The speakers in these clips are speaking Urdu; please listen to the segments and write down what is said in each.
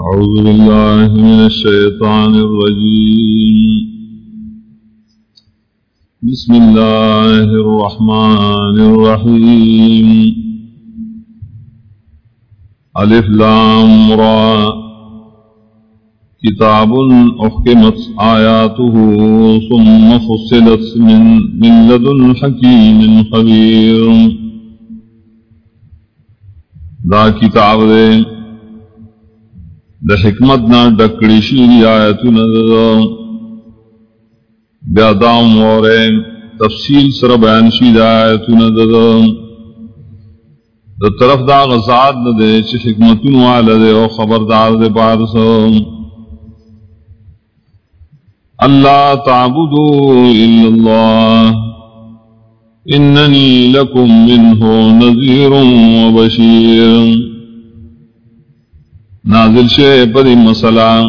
أعوذ بالله من الشيطان الرجيم. بسم الله الرحمن الرحيم. ألف لام را. كتاب أحكمت آياته ثم فصلت من, من لدن حكيم خبير. دا كتاب دے دا حکمت نا ڈکڑی شیری آیتو ندا بیا دام وورے تفصیل سر بیان شید آیتو ندا دا طرف دا غزاد ندے چی حکمتون والا دے او خبردار دے پارسا اللہ تعبدو الا اللہ. اننی لکم منہو نذیر و بشیر. نازل شے پدی مسئلہ۔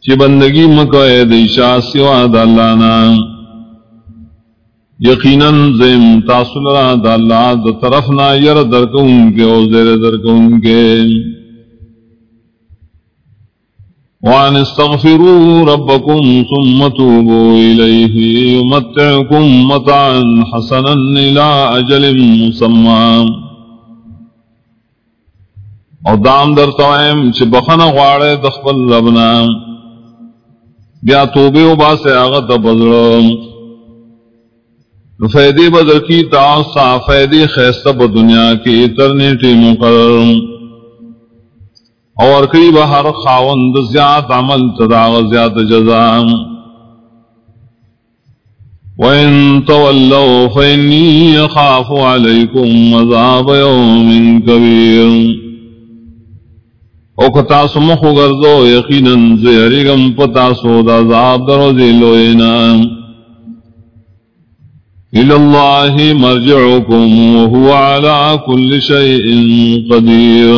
چی بندگی مکوئے دیشا سوا دالانا یقیناً زیم تاصل را دالا دا طرفنا یر درکون کے او زیر درکون کے۔ وان استغفروا ربكم ثم توبوا إليه يمتعكم متعا حسنا إلى أجل مسمى او دام در توائم چھ بخن غوارے دخبل ربنا. بیا توبے و باسے آغت بزرم. فیدی بدر کی تاثا فیدی خیستہ با دنیا کی اترنیٹی مقرر. اور قریب ہر خاوند زیاد عمل تداغ زیاد جزام وَإِن تَوَلَّوْا فَإِنِّي يَخَافُ عَلَيْكُمْ مَذَابَ يَوْمٍ كَبِيرٍ. او کتا سمخ گردو یقینا زیرگم پتا سو دا عذاب درو ذلوینا الاللہ مرجعکم وهو على كل شيء قدير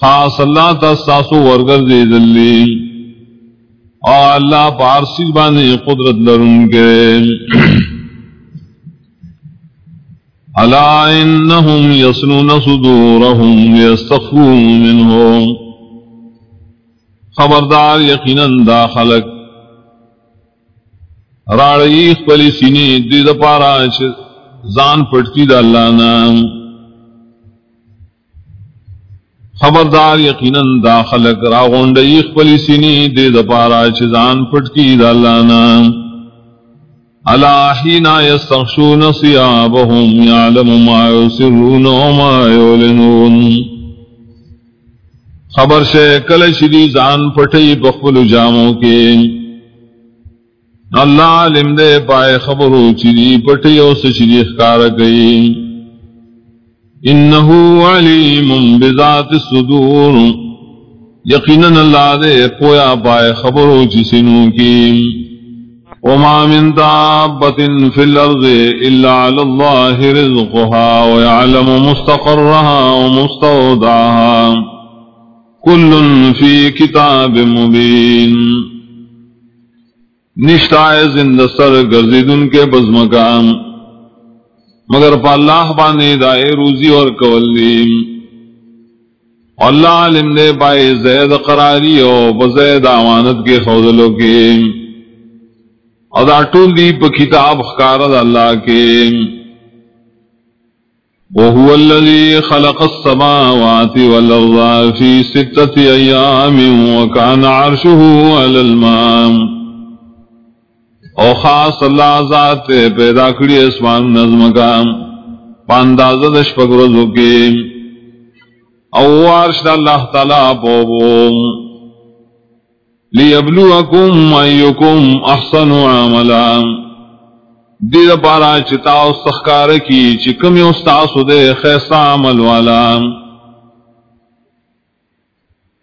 خاص اللہ تستاسو ورگر دے دلی اور اللہ پارسی بانے قدرت لرن کے الا انهم يصلون صدورهم ليستخفوا منهم؟ خبردار یقینا دا خلق. راڑی خپلی سینی دی دا پارا چھ زان پٹکی دا اللہ نام. خبردار یقینا دا خلق، راغونڈی خپلی سینی دی دا پارا چھ زان پٹکی دا اللہ نام. الا حين يستغشون صيابهم يعلم ما يسرون وما يعلنون. خبر سے کل شری زان پٹئی بخبل جاموں کے. اللہ علم دے پائے خبرو چری پٹیوں سے شری اخکار گئی. انہو علیم بذات الصدور یقیناً اللہ دے پویا پائے خبرو چسنوں کی. وما من دابة في الأرض إلا على الله رزقها ويعلم مستقرها ومستودعها. كل في كتاب مبين. نشتائے زند سر گرزید ان کے بزمکام مگر پا اللہ بانے دائے روزی اور کولی اللہ علم دے پائے زید قراری او بزید آمانت کے خودلوں کے ادا ٹول دی پا کتاب خکارد اللہ کے وهو الذي خلق السماوات والأرض في ستة أيام وكان عرشه على الماء. او خاص اللہ ذات پیدا کری اسمان نظم کا. پاندازہ دش پگرزو کے او عرش اللہ تعالی پوبو لیبلوکم ایکم احسن عملا دید پارا چتاو سخکار کی چکم استاسو دے خیسا عمل والا.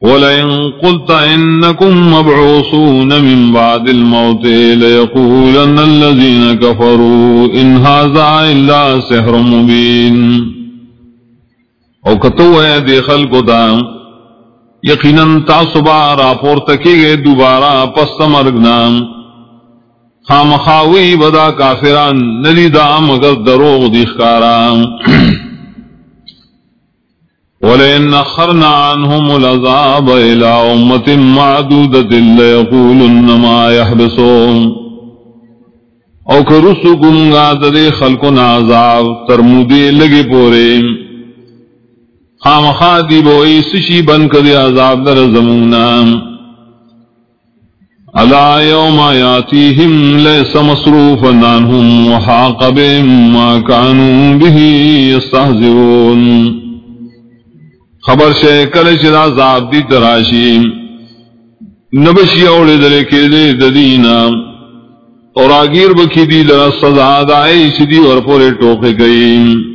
ولئن قلت انکم مبعوثون من بعد الموت لیقولن الذین کفروا ان هذا الا سحر مبین او کتو ہے دے خلقو دام یقیناً تاسبا راپور تکی گئے دوبارہ پست خام خاوی بدا کافران ندی دا مگر دروغ دیخکارام ولئن أخرنا عنهم العذاب إلى معدودة ليقولن ما يحبسون. او کرسو گنگا خلقنا عذاب ترمودے لگے پورے خام خادی بوئی سشی بن کدے عذاب در زمونا الا یوم یاتیہم لیس مصروفا عنہم وحاق بهم ما كانوا به يستهزئون خبر شے کل چرا عذاب دی تراشی۔ نبشی اوڑے دلے کے دے ددینا اور آگیر بکی دی لرا سزا دائی شدی اور پورے ٹوکے گئی۔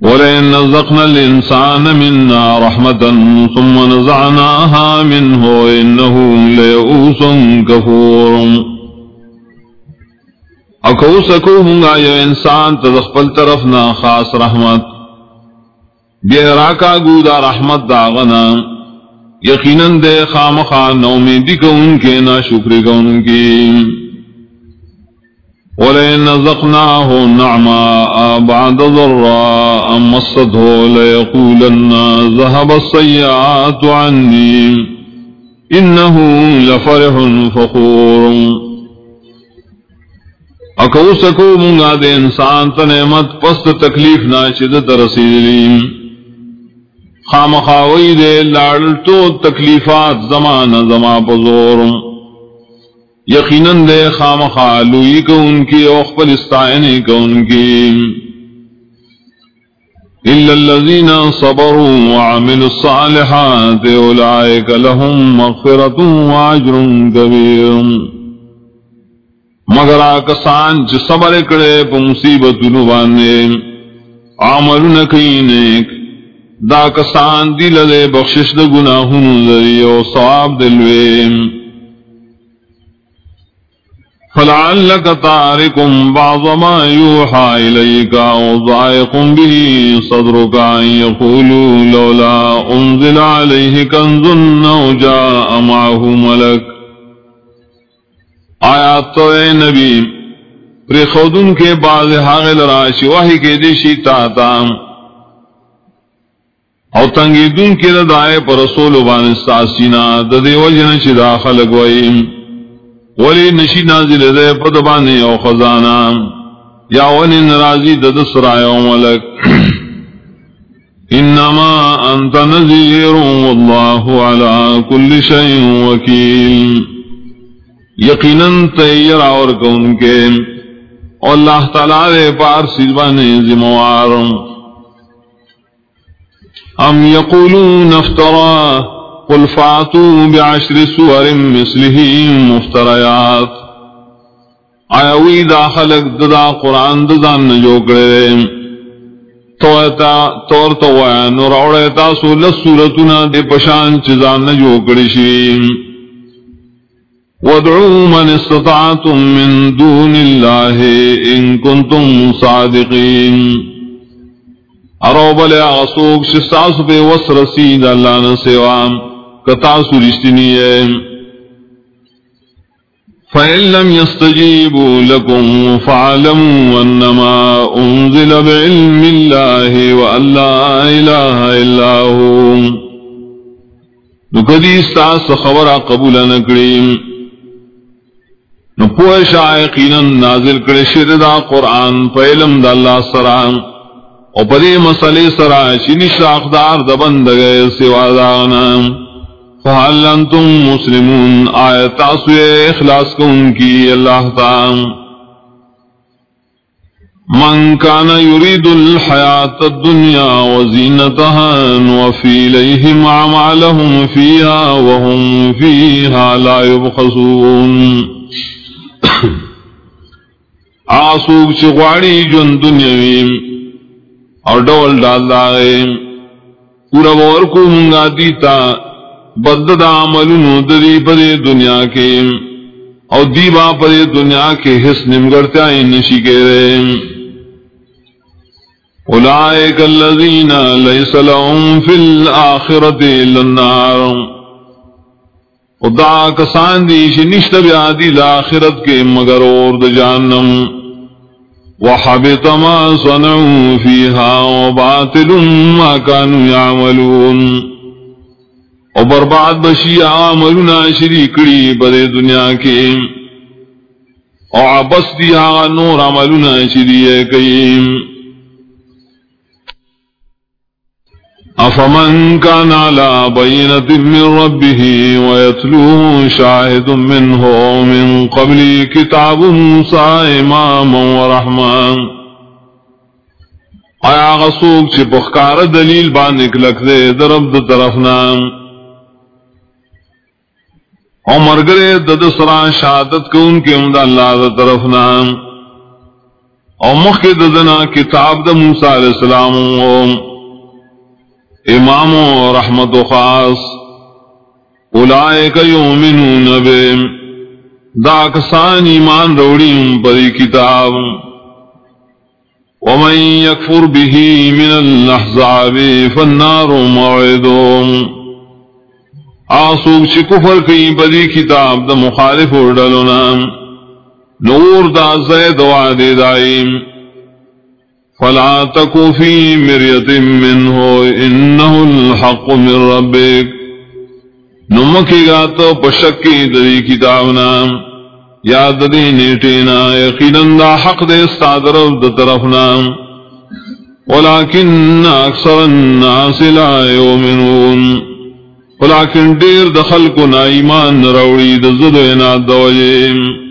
ولئن نزقنا الإنسان منا رحمة ثم نزعناها منه إنه ليئوس كفور. اکو سکو ہونگا یہ انسان تدخپل طرفنا خاص رحمت. بے راکا گودا رحمت داغنا یقیناً دے خام خان امیدی کو ان کے نا شکر کو ان کی ولئن زقناه نعماء بعد ضراء مسته ليقولن ذهب السيئات عني إنه لفرح فخور. اکو سکو منگا دے انسان تنعمت پست تکلیف ناشد ترسیلیم خام خاوئی دے لاڑ تو تکلیفات زمان زما پزور. یقیناً دے خام خالوئی کو ان کی اوخ پلستائنی کو ان کی۔ إلا الذين صبروا وعملوا الصالحات أولئك لهم مغفرة وعجر كبير۔ مگر آکسان چ صبر کرے پا مصیبت نبانے عمل نکی نیک۔ دا کسان دل دے بخشش دا گناہن ذری و صواب دلویم فلعلک تارکم بعض ما یوحا الیکا وضائقم به صدرکا یقولو لولا انزل علیہ کنزن و جاء معه ملک آیات تو اے نبی پر خودن کے بعض حاغل راشی، وحی کے دیشی تاتام او تنگی دن کی ردائے پر رسول بان استاسینا ددے وجن چی داخل گوئی ولی نشی نازل دے پدبانی او خزانا یا ونی نرازی دد سرائے او ملک. انما انت نذیر واللہ علا کل شئی وکیل. یقینا تیر اور کون کے. اللہ تعالی پار سیزبانی زموارم ام یقولون افترا. قل فاتو بعشر سور مثله مفتریات آیوی دا خلق ددا قرآن ددان نجو کرے طور تو نور اوڑیتا سو لسورتنا دے پشان چیزان نجو کرشی وادعوا من استطعتم من دون الله ان كنتم صادقين ارو بلے آسوک شستاس پہ وس رسید اللہ نے سیوام کتاسو رشتنی ہے۔ فَإِن لَّمْ يَسْتَجِيبُوا لَكُمْ فَاعْلَمُوا أَنَّمَا أُنزِلَ بِعِلْمِ اللَّهِ وَأَن لَّا إِلَٰهَ إِلَّا هُوَ۔ نو کدی خبر قبول نکڑیم نو پوش آئقینا نازل کڑی شردا قرآن پا علم دا اللہ سرام او پدی مسئلے سرا چنش اقدار دبند گئے سوا دانا فحل انتم مسلمون؟ آیت تاسوی اخلاص کن کی اللہ تعالی من كان يريد الحياة الدنيا وزينتها نوفي إليهم أعمالهم فيها وهم فيها لا يبخسون آسوك چغواري جن دنيوين اور ڈول ڈال دائے پورا بور کو منگا دیتا بد عمل دری پدے دنیا کے اور دیبا پدے دنیا کے حس نمگڑتا نشی کے رے اولئک الذین لیس لهم فی الاخرت للنار خدا کسان دی نشت بیادی لاخرت کے مگر اور د جانم وحبط ما صنعوا فيها وباطل ما كانوا يعملون وبرباد بشي عملنا شريكري بدي دنيا کے وعبس ديها نور عملنا شريكي افمن كان على بينة من ربه ويتلوه شاهد منه من قبل كتاب موسى اماما ورحمن آیا غصوک چی پخکار دلیل بانک لک دے، درب د طرفنا عمر گرے دد سرا شہادت کو ان کے امد اللہ د طرفنا او مخ ددنا کتاب د موسیٰ علیہ السلام امام و رحمت و خاص۔ اولائے یومنون بے دا کسان ایمان روڑیم پری کتاب۔ ومن یکفر به من الاحزاب فالنار موعدون آسوک چی کفر کئی پری کتاب دا مخالف اردلنا نور دا زید وعد دائیم فلا تكو في مرية منه إنه الحق من ربك نمکی گا تو پشکی دری کتابنا. یاد دی نیٹینا، یقیناً دا حق دے استادرف دا طرفنا. ولیکن اکثر الناس لا یومنون ولیکن دیر دخل کو نا ایمان روڑی دا زدوینا دوجیم